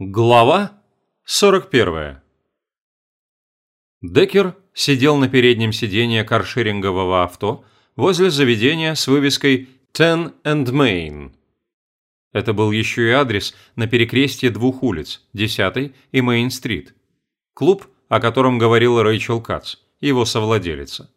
Глава 41. Деккер сидел на переднем сиденье каршерингового авто возле заведения с вывеской «Ten and Main». Это был еще и адрес на перекрестье двух улиц, 10 и Мейн-стрит. Клуб, о котором говорила Рэйчел Кац, его совладелица.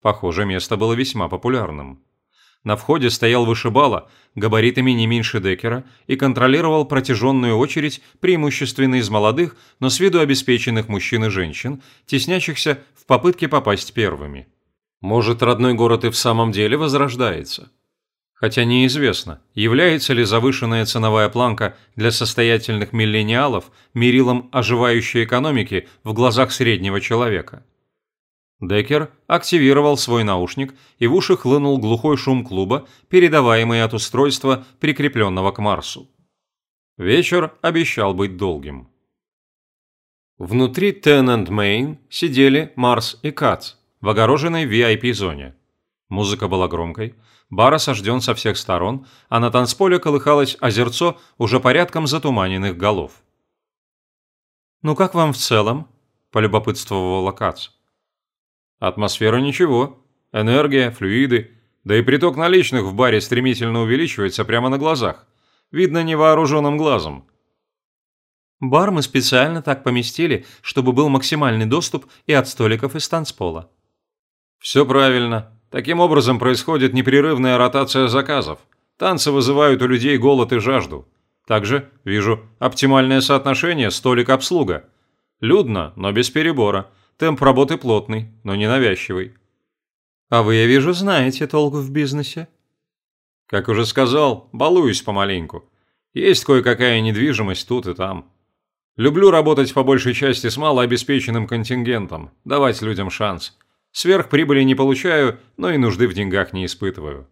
Похоже, место было весьма популярным. На входе стоял вышибала, габаритами не меньше Деккера, и контролировал протяженную очередь преимущественно из молодых, но с виду обеспеченных мужчин и женщин, теснящихся в попытке попасть первыми. Может, родной город и в самом деле возрождается? Хотя неизвестно, является ли завышенная ценовая планка для состоятельных миллениалов мерилом оживающей экономики в глазах среднего человека. Деккер активировал свой наушник, и в уши хлынул глухой шум клуба, передаваемый от устройства, прикрепленного к Марсу. Вечер обещал быть долгим. Внутри Ten Main сидели Марс и Кац в огороженной VIP-зоне. Музыка была громкой, бар осажден со всех сторон, а на танцполе колыхалось озерцо уже порядком затуманенных голов. «Ну как вам в целом?» – полюбопытствовала Кац. Атмосфера ничего. Энергия, флюиды. Да и приток наличных в баре стремительно увеличивается прямо на глазах. Видно невооруженным глазом. Бар мы специально так поместили, чтобы был максимальный доступ и от столиков и танцпола. Все правильно. Таким образом происходит непрерывная ротация заказов. Танцы вызывают у людей голод и жажду. Также, вижу, оптимальное соотношение столик-обслуга. Людно, но без перебора – Темп работы плотный, но не навязчивый. А вы, я вижу, знаете толк в бизнесе. Как уже сказал, балуюсь помаленьку. Есть кое-какая недвижимость тут и там. Люблю работать по большей части с малообеспеченным контингентом, давать людям шанс. Сверхприбыли не получаю, но и нужды в деньгах не испытываю.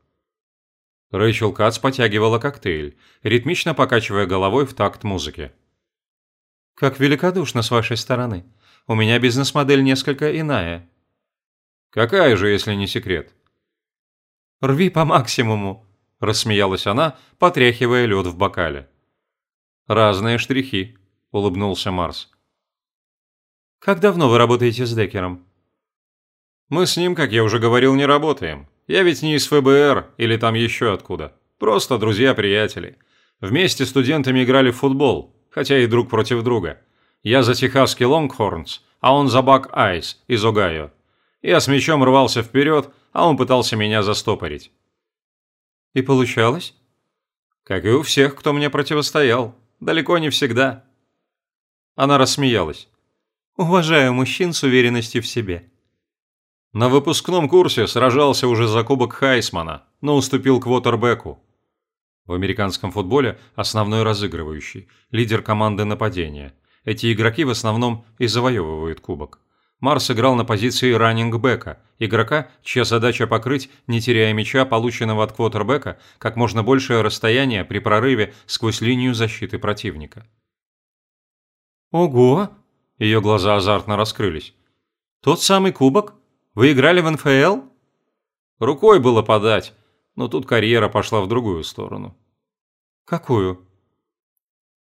Рэйчел Кац потягивала коктейль, ритмично покачивая головой в такт музыки. «Как великодушно с вашей стороны. У меня бизнес-модель несколько иная». «Какая же, если не секрет?» «Рви по максимуму», – рассмеялась она, потряхивая лед в бокале. «Разные штрихи», – улыбнулся Марс. «Как давно вы работаете с Деккером?» «Мы с ним, как я уже говорил, не работаем. Я ведь не из ФБР или там еще откуда. Просто друзья-приятели. Вместе студентами играли в футбол, хотя и друг против друга. Я за техасский Лонгхорнс, а он за Бак Айс из Огайо. Я с мячом рвался вперед, а он пытался меня застопорить. И получалось? Как и у всех, кто мне противостоял. Далеко не всегда. Она рассмеялась. Уважаю мужчин с уверенностью в себе. На выпускном курсе сражался уже за кубок Хайсмана, но уступил квотербеку. В американском футболе основной разыгрывающий, лидер команды нападения – эти игроки в основном и завоевывают кубок. Марс играл на позиции раннингбека, игрока, чья задача покрыть, не теряя мяча, полученного от квотербека, как можно большее расстояние при прорыве сквозь линию защиты противника. «Ого!» – ее глаза азартно раскрылись. «Тот самый кубок? Вы играли в НФЛ?» Рукой было подать, но тут карьера пошла в другую сторону. «Какую?»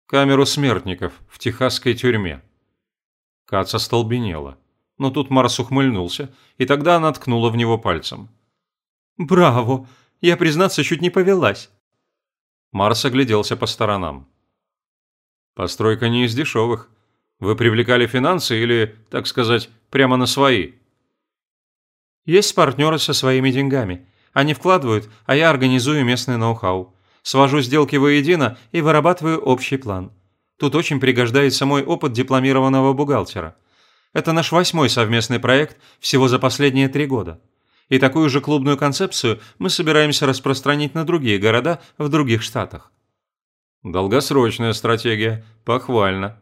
Камеру смертников в техасской тюрьме. Кац остолбенела. Но тут Марс ухмыльнулся, и тогда она ткнула в него пальцем. «Браво! Я, признаться, чуть не повелась!» Марс огляделся по сторонам. «Постройка не из дешевых. Вы привлекали финансы или, так сказать, прямо на свои?» «Есть партнеры со своими деньгами. Они вкладывают, а я организую местный ноу-хау свожу сделки воедино и вырабатываю общий план. Тут очень пригождается мой опыт дипломированного бухгалтера. Это наш восьмой совместный проект всего за последние три года. И такую же клубную концепцию мы собираемся распространить на другие города в других штатах. Долгосрочная стратегия. Похвально.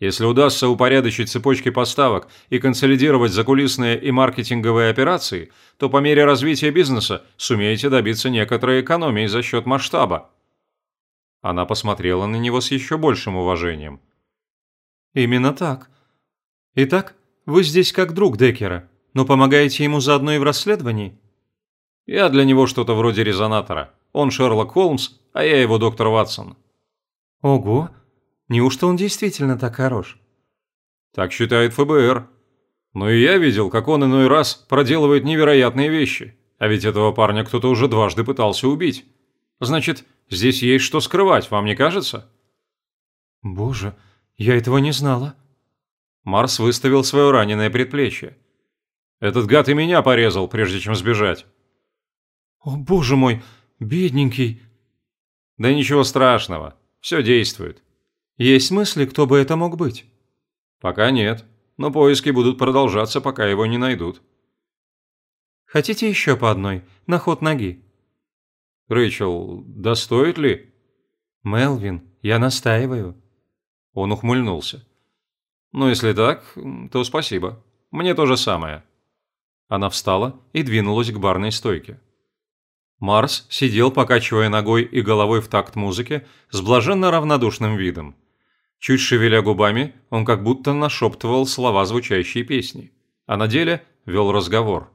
Если удастся упорядочить цепочки поставок и консолидировать закулисные и маркетинговые операции, то по мере развития бизнеса сумеете добиться некоторой экономии за счет масштаба. Она посмотрела на него с еще большим уважением. «Именно так. Итак, вы здесь как друг Деккера, но помогаете ему заодно и в расследовании?» «Я для него что-то вроде резонатора. Он Шерлок Холмс, а я его доктор Ватсон». «Ого! Неужто он действительно так хорош? Так считает ФБР. Но и я видел, как он иной раз проделывает невероятные вещи. А ведь этого парня кто-то уже дважды пытался убить. Значит, здесь есть что скрывать, вам не кажется? Боже, я этого не знала. Марс выставил свое раненое предплечье. Этот гад и меня порезал, прежде чем сбежать. О, боже мой, бедненький. Да ничего страшного, все действует. Есть мысли, кто бы это мог быть? Пока нет, но поиски будут продолжаться, пока его не найдут. Хотите еще по одной, на ход ноги? Рэйчел, да стоит ли? Мелвин, я настаиваю. Он ухмыльнулся. Ну, если так, то спасибо. Мне то же самое. Она встала и двинулась к барной стойке. Марс сидел, покачивая ногой и головой в такт музыки, с блаженно равнодушным видом. Чуть шевеля губами, он как будто нашептывал слова звучащей песни, а на деле вел разговор.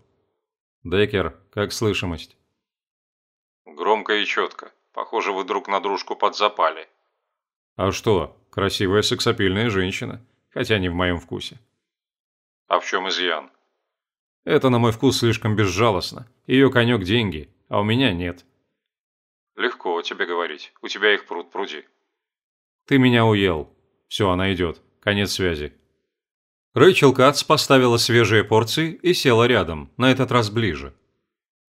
«Деккер, как слышимость?» «Громко и четко. Похоже, вы друг на дружку подзапали». «А что, красивая сексапильная женщина, хотя не в моем вкусе». «А в чем изъян?» «Это, на мой вкус, слишком безжалостно. Ее конек – деньги, а у меня нет». «Легко тебе говорить. У тебя их пруд пруди». «Ты меня уел. Все, она идет. Конец связи». Рэйчел Кац поставила свежие порции и села рядом, на этот раз ближе.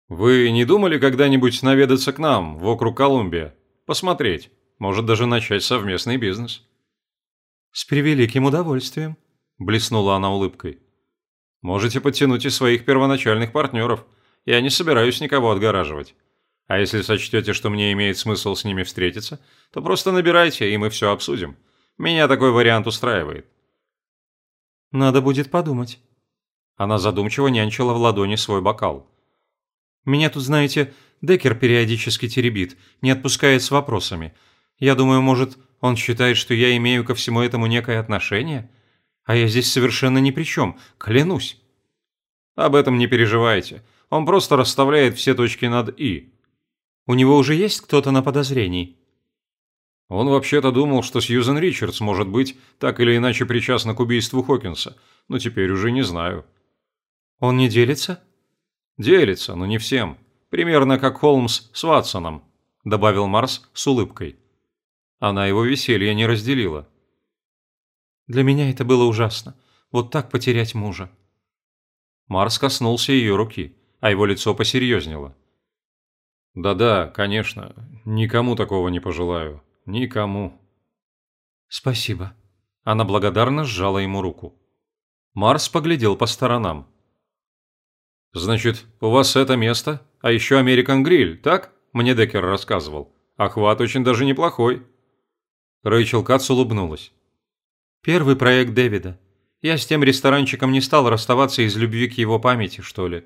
«Вы не думали когда-нибудь наведаться к нам, в округ Колумбия? Посмотреть, может даже начать совместный бизнес?» «С превеликим удовольствием», – блеснула она улыбкой. «Можете подтянуть и своих первоначальных партнеров. Я не собираюсь никого отгораживать. А если сочтете, что мне имеет смысл с ними встретиться, то просто набирайте, и мы все обсудим. Меня такой вариант устраивает». Надо будет подумать. Она задумчиво нянчила в ладони свой бокал. Меня тут, знаете, Деккер периодически теребит, не отпускает с вопросами. Я думаю, может, он считает, что я имею ко всему этому некое отношение? А я здесь совершенно ни при чем, клянусь. Об этом не переживайте. Он просто расставляет все точки над «и». У него уже есть кто-то на подозрении? Он вообще-то думал, что Сьюзен Ричардс может быть так или иначе причастна к убийству Хокинса, но теперь уже не знаю. Он не делится? Делится, но не всем. Примерно как Холмс с Ватсоном, добавил Марс с улыбкой. Она его веселье не разделила. Для меня это было ужасно. Вот так потерять мужа. Марс коснулся ее руки, а его лицо посерьезнело. «Да-да, конечно, никому такого не пожелаю. Никому. Спасибо. Она благодарно сжала ему руку. Марс поглядел по сторонам. Значит, у вас это место, а еще Американ Гриль, так? Мне Деккер рассказывал. Охват очень даже неплохой. Рэйчел Кац улыбнулась. Первый проект Дэвида. Я с тем ресторанчиком не стал расставаться из любви к его памяти, что ли.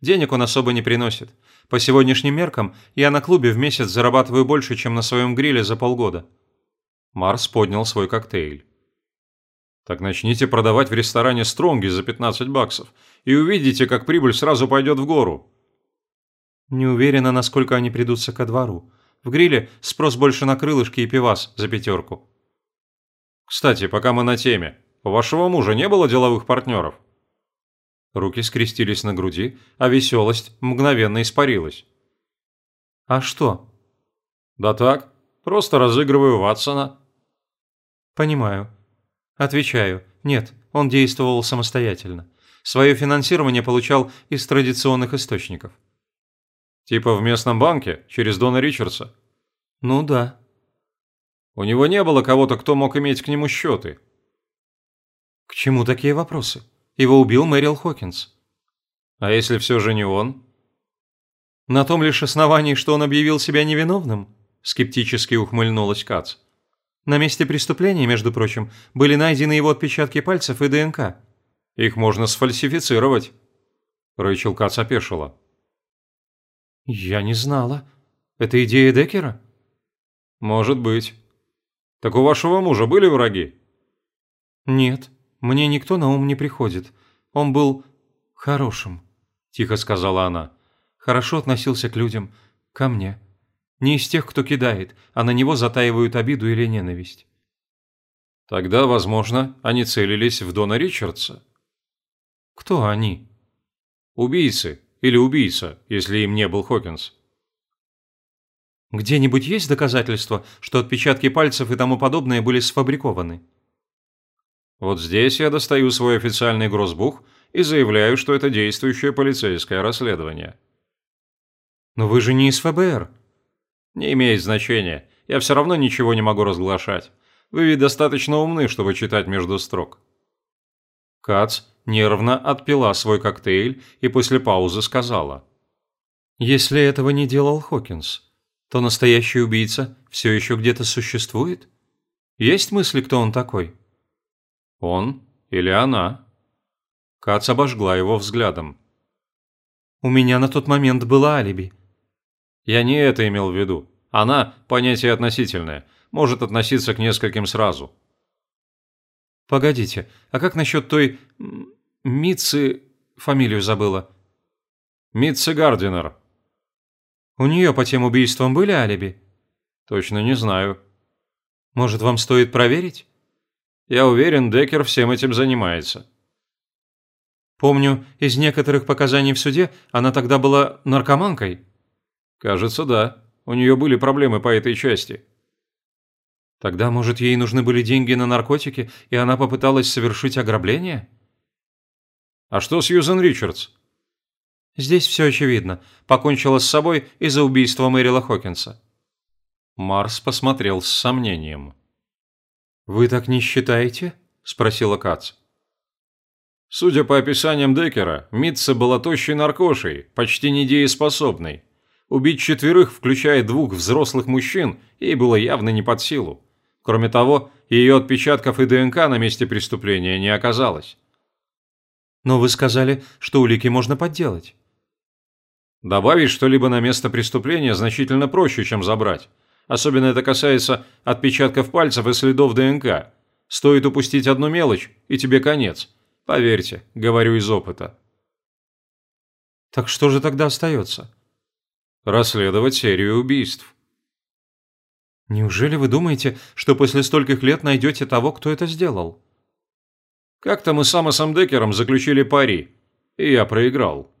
Денег он особо не приносит. По сегодняшним меркам я на клубе в месяц зарабатываю больше, чем на своем гриле за полгода». Марс поднял свой коктейль. «Так начните продавать в ресторане Стронги за 15 баксов, и увидите, как прибыль сразу пойдет в гору». «Не уверена, насколько они придутся ко двору. В гриле спрос больше на крылышки и пивас за пятерку». «Кстати, пока мы на теме, у вашего мужа не было деловых партнеров?» Руки скрестились на груди, а веселость мгновенно испарилась. «А что?» «Да так, просто разыгрываю Ватсона». «Понимаю. Отвечаю. Нет, он действовал самостоятельно. Свое финансирование получал из традиционных источников». «Типа в местном банке, через Дона Ричардса?» «Ну да». «У него не было кого-то, кто мог иметь к нему счеты?» «К чему такие вопросы?» Его убил Мэрил Хокинс. А если все же не он? На том лишь основании, что он объявил себя невиновным? Скептически ухмыльнулась Кац. На месте преступления, между прочим, были найдены его отпечатки пальцев и ДНК. Их можно сфальсифицировать. Рэйчел Кац опешила. Я не знала. Это идея Деккера? Может быть. Так у вашего мужа были враги? Нет. Мне никто на ум не приходит. Он был хорошим», – тихо сказала она. «Хорошо относился к людям, ко мне. Не из тех, кто кидает, а на него затаивают обиду или ненависть». Тогда, возможно, они целились в Дона Ричардса. Кто они? Убийцы или убийца, если им не был Хокинс. Где-нибудь есть доказательства, что отпечатки пальцев и тому подобное были сфабрикованы? Вот здесь я достаю свой официальный грозбух и заявляю, что это действующее полицейское расследование. Но вы же не из ФБР. Не имеет значения. Я все равно ничего не могу разглашать. Вы ведь достаточно умны, чтобы читать между строк. Кац нервно отпила свой коктейль и после паузы сказала. «Если этого не делал Хокинс, то настоящий убийца все еще где-то существует? Есть мысли, кто он такой?» «Он или она?» Кац обожгла его взглядом. «У меня на тот момент было алиби». «Я не это имел в виду. Она – понятие относительное, может относиться к нескольким сразу». «Погодите, а как насчет той... Митцы... фамилию забыла?» «Митцы Гардинер». «У нее по тем убийствам были алиби?» «Точно не знаю». «Может, вам стоит проверить?» «Я уверен, Деккер всем этим занимается». «Помню, из некоторых показаний в суде она тогда была наркоманкой». «Кажется, да. У нее были проблемы по этой части». Тогда, может, ей нужны были деньги на наркотики, и она попыталась совершить ограбление? А что с Юзен Ричардс? Здесь все очевидно. Покончила с собой из-за убийства Мэрила Хокинса. Марс посмотрел с сомнением. «Вы так не считаете?» – спросила Кац. Судя по описаниям Деккера, Митца была тощей наркошей, почти недееспособной. Убить четверых, включая двух взрослых мужчин, ей было явно не под силу. Кроме того, ее отпечатков и ДНК на месте преступления не оказалось. Но вы сказали, что улики можно подделать. Добавить что-либо на место преступления значительно проще, чем забрать. Особенно это касается отпечатков пальцев и следов ДНК. Стоит упустить одну мелочь, и тебе конец. Поверьте, говорю из опыта. Так что же тогда остается? Расследовать серию убийств. Неужели вы думаете, что после стольких лет найдете того, кто это сделал? Как-то мы с Амосом Деккером заключили пари, и я проиграл.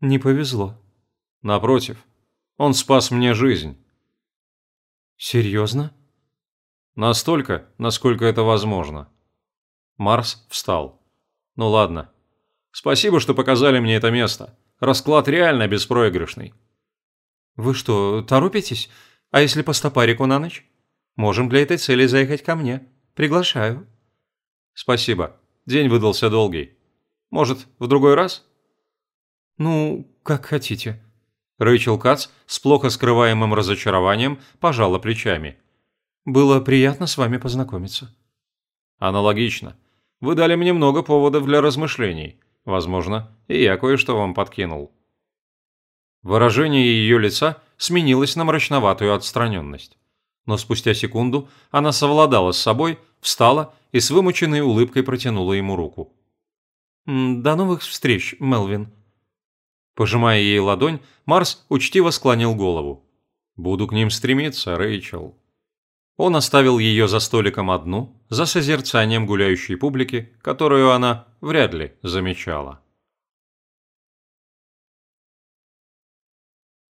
Не повезло. Напротив, он спас мне жизнь. Серьезно? Настолько, насколько это возможно. Марс встал. Ну ладно. Спасибо, что показали мне это место. Расклад реально беспроигрышный. Вы что, торопитесь? А если по стопарику на ночь? Можем для этой цели заехать ко мне. Приглашаю». «Спасибо. День выдался долгий. Может, в другой раз?» «Ну, как хотите». Рэйчел Кац с плохо скрываемым разочарованием пожала плечами. «Было приятно с вами познакомиться». «Аналогично. Вы дали мне много поводов для размышлений. Возможно, и я кое-что вам подкинул». Выражение ее лица сменилось на мрачноватую отстраненность. Но спустя секунду она совладала с собой, встала и с вымученной улыбкой протянула ему руку. «До новых встреч, Мелвин». Пожимая ей ладонь, Марс учтиво склонил голову. «Буду к ним стремиться, Рэйчел». Он оставил ее за столиком одну, за созерцанием гуляющей публики, которую она вряд ли замечала.